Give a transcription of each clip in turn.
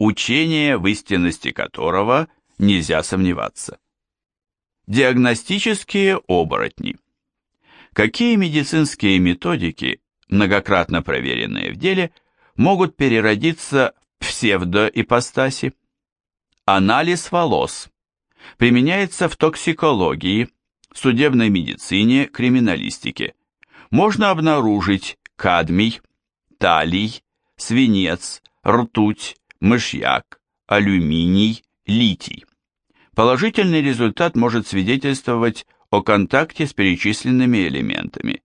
учение, в истинности которого нельзя сомневаться. Диагностические оборотни. Какие медицинские методики, многократно проверенные в деле, могут переродиться в псевдоипостаси? Анализ волос. Применяется в токсикологии, судебной медицине, криминалистике. Можно обнаружить кадмий, талий, свинец, ртуть, мышьяк, алюминий, литий. Положительный результат может свидетельствовать о контакте с перечисленными элементами.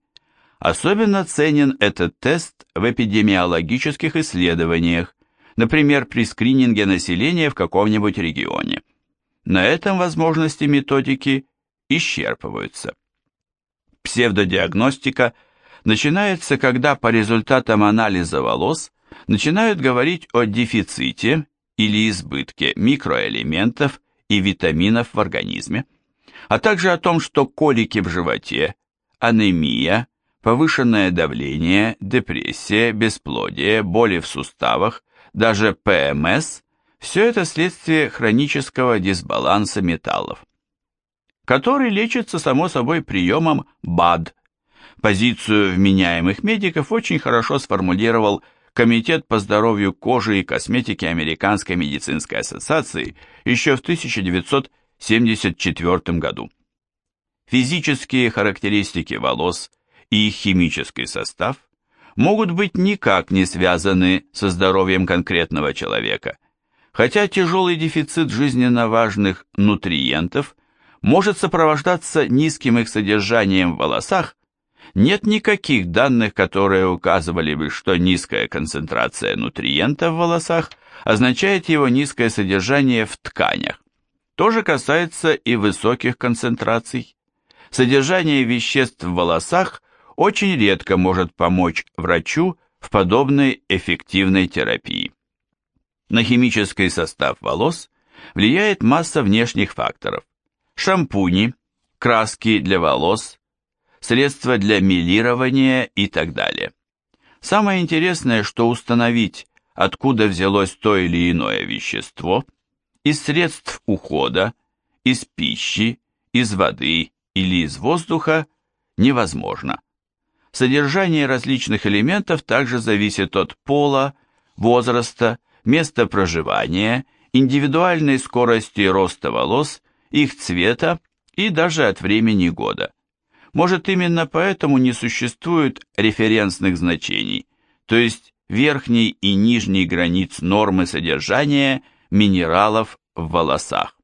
Особенно ценен этот тест в эпидемиологических исследованиях, например, при скрининге населения в каком-нибудь регионе. На этом возможности методики исчерпываются. Псевдодиагностика начинается, когда по результатам анализа волос начинают говорить о дефиците или избытке микроэлементов и витаминов в организме, а также о том, что колики в животе, анемия, повышенное давление, депрессия, бесплодие, боли в суставах, даже ПМС – все это следствие хронического дисбаланса металлов, который лечится, само собой, приемом БАД. Позицию вменяемых медиков очень хорошо сформулировал Комитет по здоровью кожи и косметики Американской медицинской ассоциации еще в 1974 году. Физические характеристики волос и их химический состав могут быть никак не связаны со здоровьем конкретного человека, хотя тяжелый дефицит жизненно важных нутриентов может сопровождаться низким их содержанием в волосах нет никаких данных, которые указывали бы, что низкая концентрация нутриента в волосах означает его низкое содержание в тканях. То же касается и высоких концентраций. Содержание веществ в волосах очень редко может помочь врачу в подобной эффективной терапии. На химический состав волос влияет масса внешних факторов. Шампуни, краски для волос, средства для милирования и так далее. Самое интересное, что установить, откуда взялось то или иное вещество, из средств ухода, из пищи, из воды или из воздуха невозможно. Содержание различных элементов также зависит от пола, возраста, места проживания, индивидуальной скорости роста волос, их цвета и даже от времени года. Может, именно поэтому не существует референсных значений, то есть верхней и нижней границ нормы содержания минералов в волосах.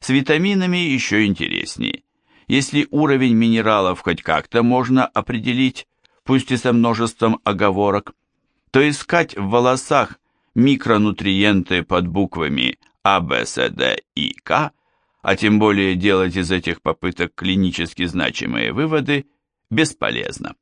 С витаминами еще интереснее. Если уровень минералов хоть как-то можно определить, пусть и со множеством оговорок, то искать в волосах микронутриенты под буквами А, Б, С, Д и К а тем более делать из этих попыток клинически значимые выводы, бесполезно.